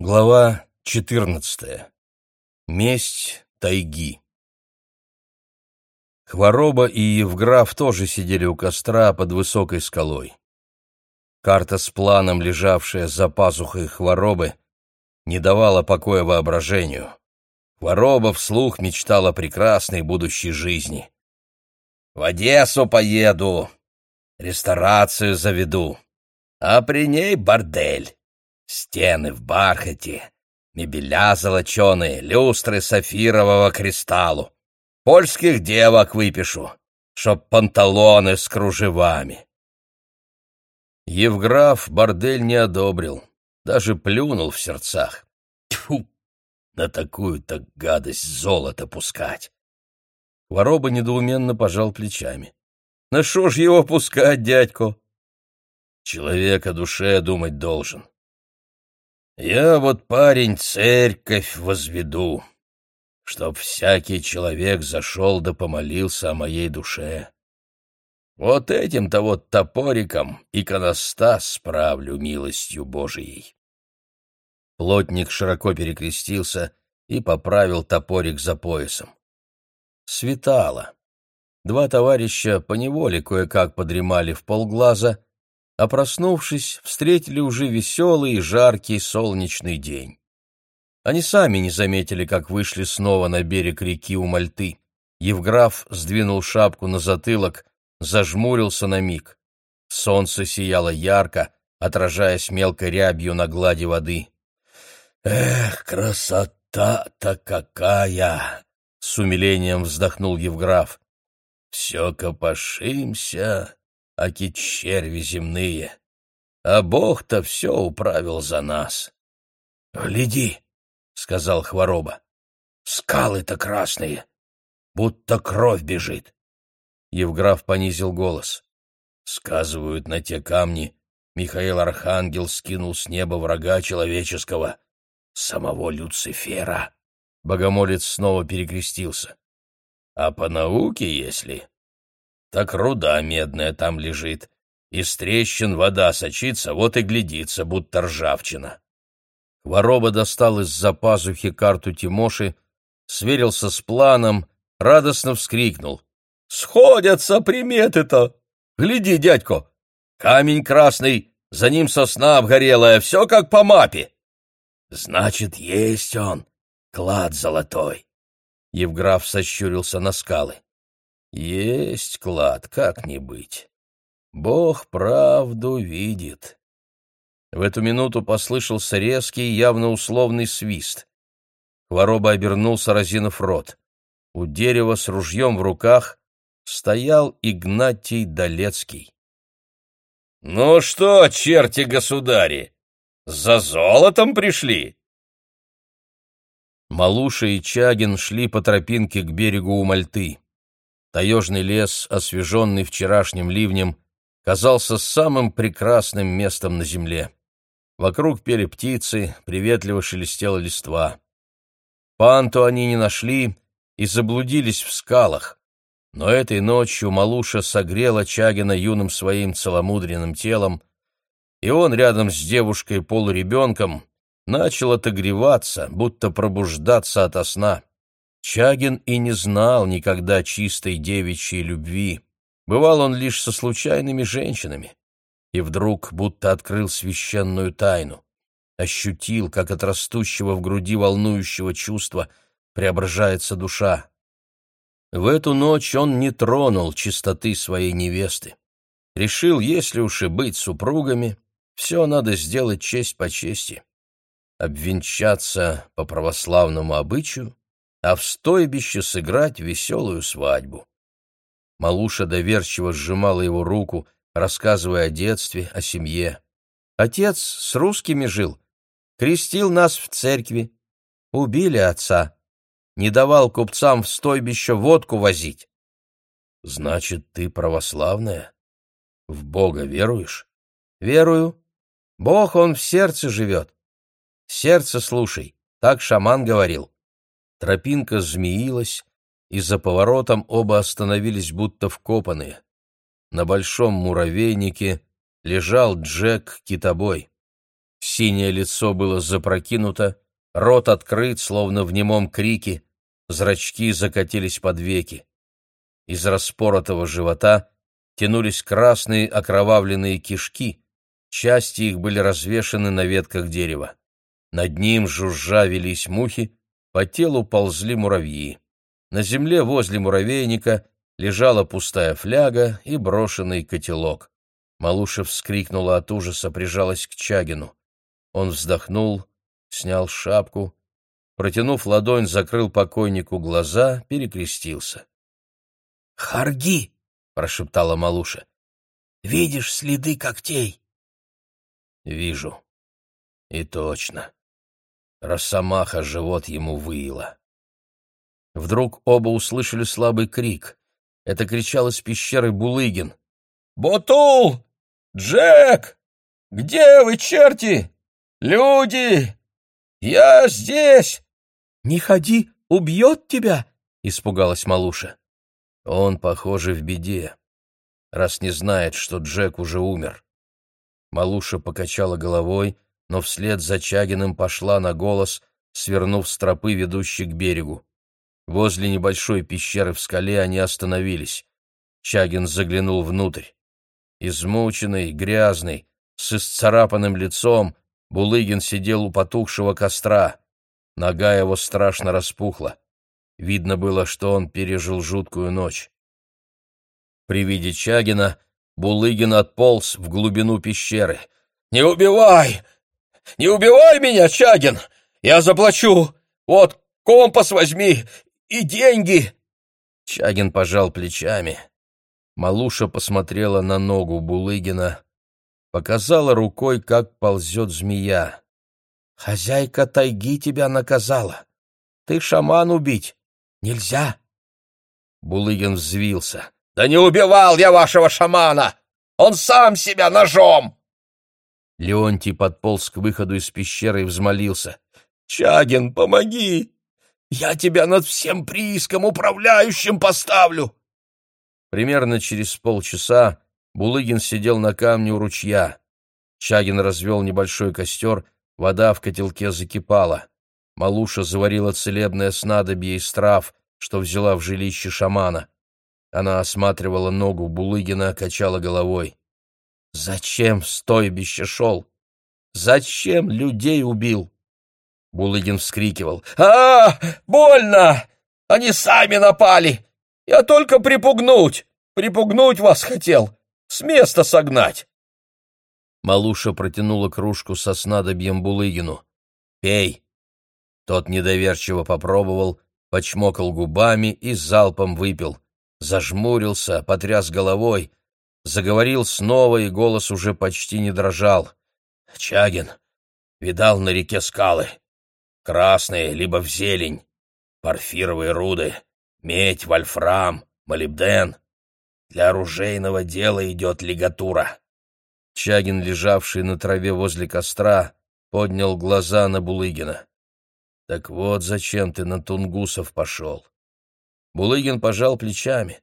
Глава 14. Месть тайги. Хвороба и Евграф тоже сидели у костра под высокой скалой. Карта с планом, лежавшая за пазухой Хворобы, не давала покоя воображению. Хвороба вслух мечтал о прекрасной будущей жизни. «В Одессу поеду, ресторацию заведу, а при ней бордель». Стены в бархате, мебеля золоченые, люстры сафирового кристаллу. Польских девок выпишу, чтоб панталоны с кружевами. Евграф бордель не одобрил, даже плюнул в сердцах. Тьфу! На такую-то гадость золото пускать! Вороба недоуменно пожал плечами. — На шо ж его пускать, дядько? Человек о душе думать должен. Я вот, парень, церковь возведу, чтоб всякий человек зашел да помолился о моей душе. Вот этим-то вот топориком иконостас справлю милостью Божией. Плотник широко перекрестился и поправил топорик за поясом. Светало. Два товарища поневоле кое-как подремали в полглаза, а проснувшись, встретили уже веселый и жаркий солнечный день. Они сами не заметили, как вышли снова на берег реки у Мальты. Евграф сдвинул шапку на затылок, зажмурился на миг. Солнце сияло ярко, отражаясь мелкой рябью на глади воды. «Эх, красота-то какая!» — с умилением вздохнул Евграф. «Все копошимся, аки черви земные. А Бог-то все управил за нас. — Гляди, — сказал Хвороба, — скалы-то красные, будто кровь бежит. Евграф понизил голос. Сказывают, на те камни Михаил Архангел скинул с неба врага человеческого, самого Люцифера. Богомолец снова перекрестился. А по науке, если, так руда медная там лежит. Из трещин вода сочится, вот и глядится, будто ржавчина. Вороба достал из-за пазухи карту Тимоши, сверился с планом, радостно вскрикнул. «Сходятся приметы-то! Гляди, дядько! Камень красный, за ним сосна обгорелая, все как по мапе!» «Значит, есть он, клад золотой!» Евграф сощурился на скалы. Есть клад, как не быть. Бог правду видит. В эту минуту послышался резкий, явно условный свист. Хвороба обернулся, разинув рот. У дерева с ружьем в руках стоял Игнатий Долецкий. — Ну что, черти-государи, за золотом пришли? Малуша и Чагин шли по тропинке к берегу у Мальты. Таежный лес, освеженный вчерашним ливнем, казался самым прекрасным местом на земле. Вокруг пели птицы, приветливо шелестела листва. Панту они не нашли и заблудились в скалах. Но этой ночью Малуша согрела Чагина юным своим целомудренным телом, и он рядом с девушкой-полуребенком начал отогреваться, будто пробуждаться ото сна. Чагин и не знал никогда чистой девичьей любви. Бывал он лишь со случайными женщинами. И вдруг будто открыл священную тайну. Ощутил, как от растущего в груди волнующего чувства преображается душа. В эту ночь он не тронул чистоты своей невесты. Решил, если уж и быть супругами, все надо сделать честь по чести. Обвенчаться по православному обычаю а в стойбище сыграть веселую свадьбу. Малуша доверчиво сжимала его руку, рассказывая о детстве, о семье. Отец с русскими жил, крестил нас в церкви. Убили отца, не давал купцам в стойбище водку возить. Значит, ты православная? В Бога веруешь? Верую. Бог, он в сердце живет. Сердце слушай, так шаман говорил. Тропинка змеилась, и за поворотом оба остановились будто вкопанные. На большом муравейнике лежал Джек-китобой. Синее лицо было запрокинуто, рот открыт, словно в немом крике, зрачки закатились под веки. Из распоротого живота тянулись красные окровавленные кишки, части их были развешаны на ветках дерева. Над ним жужжа велись мухи, по телу ползли муравьи. На земле возле муравейника лежала пустая фляга и брошенный котелок. Малуша вскрикнула от ужаса, прижалась к Чагину. Он вздохнул, снял шапку, протянув ладонь, закрыл покойнику глаза, перекрестился. «Харги!» — прошептала Малуша. «Видишь следы когтей?» «Вижу. И точно. Росомаха живот ему выила». Вдруг оба услышали слабый крик. Это кричал из пещеры Булыгин. «Бутул! Джек! Где вы, черти? Люди! Я здесь!» «Не ходи, убьет тебя!» — испугалась Малуша. Он, похоже, в беде, раз не знает, что Джек уже умер. Малуша покачала головой, но вслед за Чагиным пошла на голос, свернув с тропы, ведущей к берегу. Возле небольшой пещеры в скале они остановились. Чагин заглянул внутрь. Измученный, грязный, с исцарапанным лицом, Булыгин сидел у потухшего костра. Нога его страшно распухла. Видно было, что он пережил жуткую ночь. При виде Чагина Булыгин отполз в глубину пещеры. «Не убивай! Не убивай меня, Чагин! Я заплачу! Вот компас возьми и деньги!» Чагин пожал плечами. Малуша посмотрела на ногу Булыгина, показала рукой, как ползет змея. «Хозяйка тайги тебя наказала. Ты шаман убить. Нельзя!» Булыгин взвился. «Да не убивал я вашего шамана! Он сам себя ножом!» Леонтий подполз к выходу из пещеры и взмолился. «Чагин, помоги! Я тебя над всем прииском управляющим поставлю!» Примерно через полчаса Булыгин сидел на камне у ручья. Чагин развел небольшой костер, вода в котелке закипала. Малуша заварила целебное снадобье из трав, что взяла в жилище шамана. Она осматривала ногу Булыгина, качала головой. «Зачем в стойбище шел? Зачем людей убил?» Булыгин вскрикивал. а, -а, -а Больно! Они сами напали! Я только припугнуть! Припугнуть вас хотел! С места согнать!» Малуша протянула кружку со снадобьем Булыгину. «Пей!» Тот недоверчиво попробовал, почмокал губами и залпом выпил. Зажмурился, потряс головой, заговорил снова, и голос уже почти не дрожал. «Чагин, видал на реке скалы. Красные, либо в зелень. Порфировые руды, медь, вольфрам, молибден. Для оружейного дела идет лигатура». Чагин, лежавший на траве возле костра, поднял глаза на Булыгина. «Так вот зачем ты на Тунгусов пошел». Булыгин пожал плечами.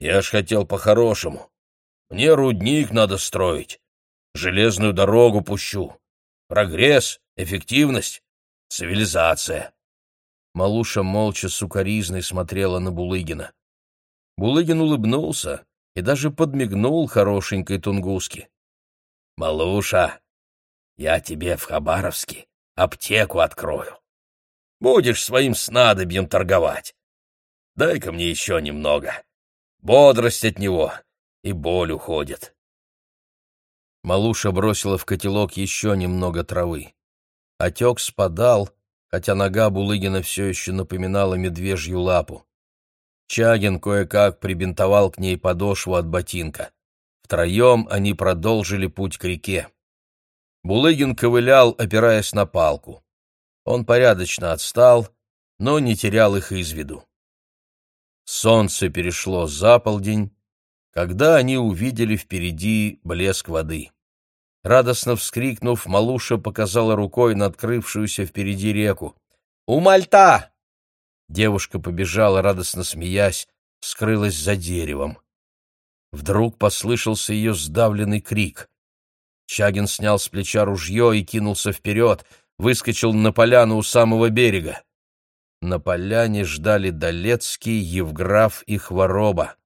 «Я ж хотел по-хорошему. Мне рудник надо строить. Железную дорогу пущу. Прогресс, эффективность, цивилизация». Малуша молча сукоризной смотрела на Булыгина. Булыгин улыбнулся и даже подмигнул хорошенькой тунгуске. «Малуша, я тебе в Хабаровске аптеку открою. Будешь своим снадобьем торговать. Дай-ка мне еще немного. Бодрость от него и боль уходит. Малуша бросила в котелок еще немного травы. Отек спадал, хотя нога Булыгина все еще напоминала медвежью лапу. Чагин кое-как прибинтовал к ней подошву от ботинка. Втроем они продолжили путь к реке. Булыгин ковылял, опираясь на палку. Он порядочно отстал, но не терял их из виду. Солнце перешло за полдень, когда они увидели впереди блеск воды. Радостно вскрикнув, Малуша показала рукой на открывшуюся впереди реку. «У мальта!» Девушка побежала, радостно смеясь, скрылась за деревом. Вдруг послышался ее сдавленный крик. Чагин снял с плеча ружье и кинулся вперед, выскочил на поляну у самого берега. На поляне ждали Долецкий, Евграф и Хвороба.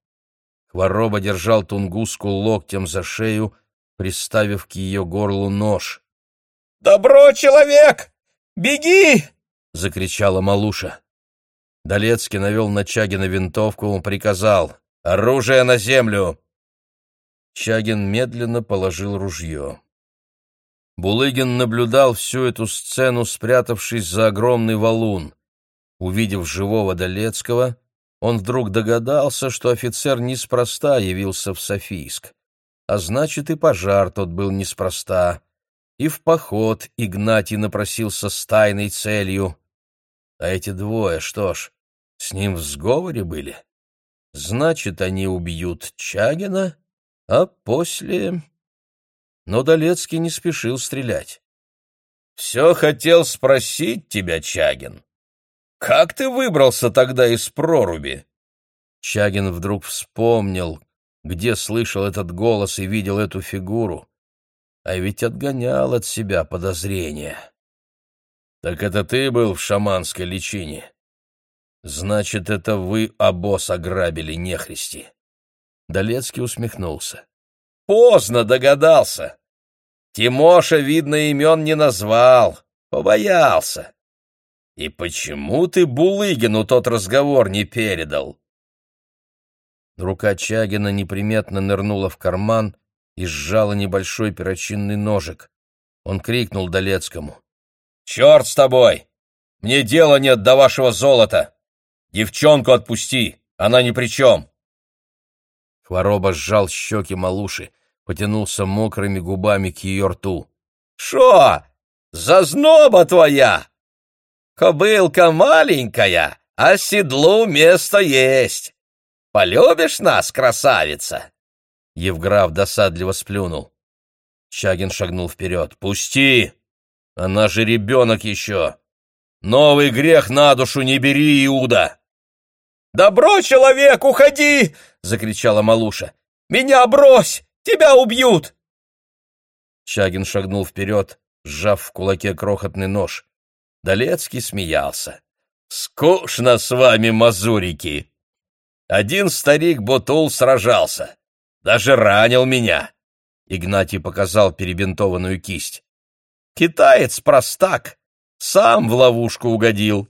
Хвороба держал Тунгуску локтем за шею, приставив к ее горлу нож. «Добро, человек! Беги!» — закричала Малуша. Долецкий навел на Чагина винтовку, приказал «Оружие на землю!» Чагин медленно положил ружье. Булыгин наблюдал всю эту сцену, спрятавшись за огромный валун. Увидев живого Долецкого, он вдруг догадался, что офицер неспроста явился в Софийск. А значит, и пожар тот был неспроста. И в поход Игнатий напросился с тайной целью. А эти двое, что ж, с ним в сговоре были? Значит, они убьют Чагина, а после... Но Долецкий не спешил стрелять. «Все хотел спросить тебя, Чагин. Как ты выбрался тогда из проруби?» Чагин вдруг вспомнил, где слышал этот голос и видел эту фигуру. А ведь отгонял от себя подозрения. «Так это ты был в шаманской личине?» «Значит, это вы обоз ограбили, нехристи!» Долецкий усмехнулся. «Поздно догадался. Тимоша, видно, имен не назвал, побоялся. И почему ты Булыгину тот разговор не передал?» Рука Чагина неприметно нырнула в карман и сжала небольшой перочинный ножик. Он крикнул Долецкому. «Черт с тобой! Мне дела нет до вашего золота! Девчонку отпусти, она ни при чем!» Хвороба сжал щеки малуши, потянулся мокрыми губами к ее рту. «Шо? Зазноба твоя! Кобылка маленькая, а седлу место есть! Полюбишь нас, красавица?» Евграф досадливо сплюнул. Чагин шагнул вперед. «Пусти! Она же ребенок еще! Новый грех на душу не бери, Иуда!» «Добро, человек, уходи!» — закричала Малуша. «Меня брось! Тебя убьют!» Чагин шагнул вперед, сжав в кулаке крохотный нож. Долецкий смеялся. «Скучно с вами, мазурики! Один старик Бутул сражался, даже ранил меня!» Игнатий показал перебинтованную кисть. «Китаец-простак, сам в ловушку угодил.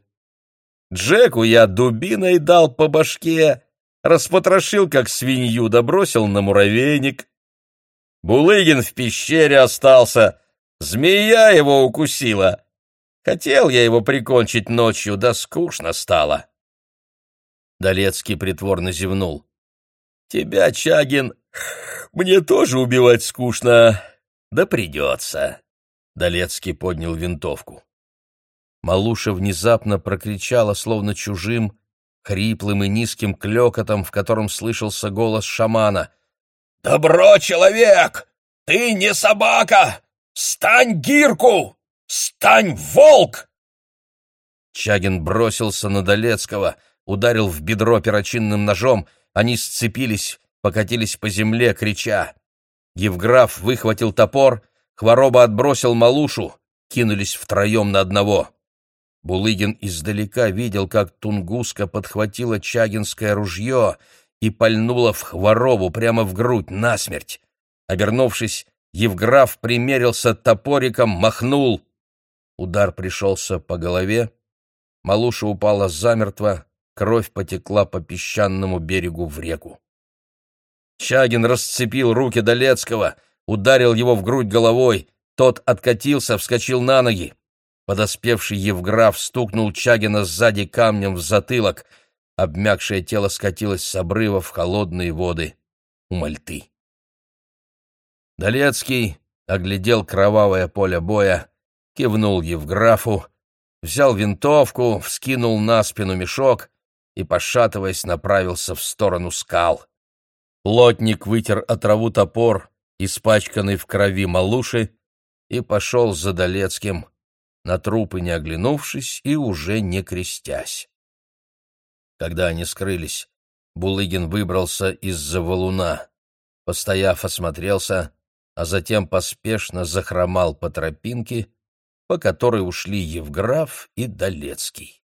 Джеку я дубиной дал по башке, распотрошил как свинью, да бросил на муравейник. Булыгин в пещере остался, змея его укусила. Хотел я его прикончить ночью, да скучно стало. Долецкий притворно зевнул. «Тебя, Чагин, мне тоже убивать скучно, да придется». Долецкий поднял винтовку. Малуша внезапно прокричала, словно чужим, хриплым и низким клёкотом, в котором слышался голос шамана. «Добро, человек! Ты не собака! Стань гирку! Стань волк!» Чагин бросился на Долецкого, ударил в бедро перочинным ножом, они сцепились, покатились по земле, крича. Евграф выхватил топор, Хвороба отбросил малушу, кинулись втроем на одного. Булыгин издалека видел, как Тунгуска подхватила чагинское ружье и пальнула в Хворову прямо в грудь, насмерть. Обернувшись, Евграф примерился топориком, махнул. Удар пришелся по голове. Малуша упала замертво, кровь потекла по песчаному берегу в реку. Чагин расцепил руки Долецкого, ударил его в грудь головой. Тот откатился, вскочил на ноги. Подоспевший Евграф стукнул Чагина сзади камнем в затылок. Обмякшее тело скатилось с обрыва в холодные воды у мальты. Долецкий оглядел кровавое поле боя, кивнул Евграфу, взял винтовку, вскинул на спину мешок и, пошатываясь, направился в сторону скал. Плотник вытер отраву топор, испачканный в крови малуши, и пошел за Долецким, на трупы не оглянувшись и уже не крестясь. Когда они скрылись, Булыгин выбрался из-за валуна. Постояв, осмотрелся, а затем поспешно захромал по тропинке, по которой ушли Евграф и Долецкий.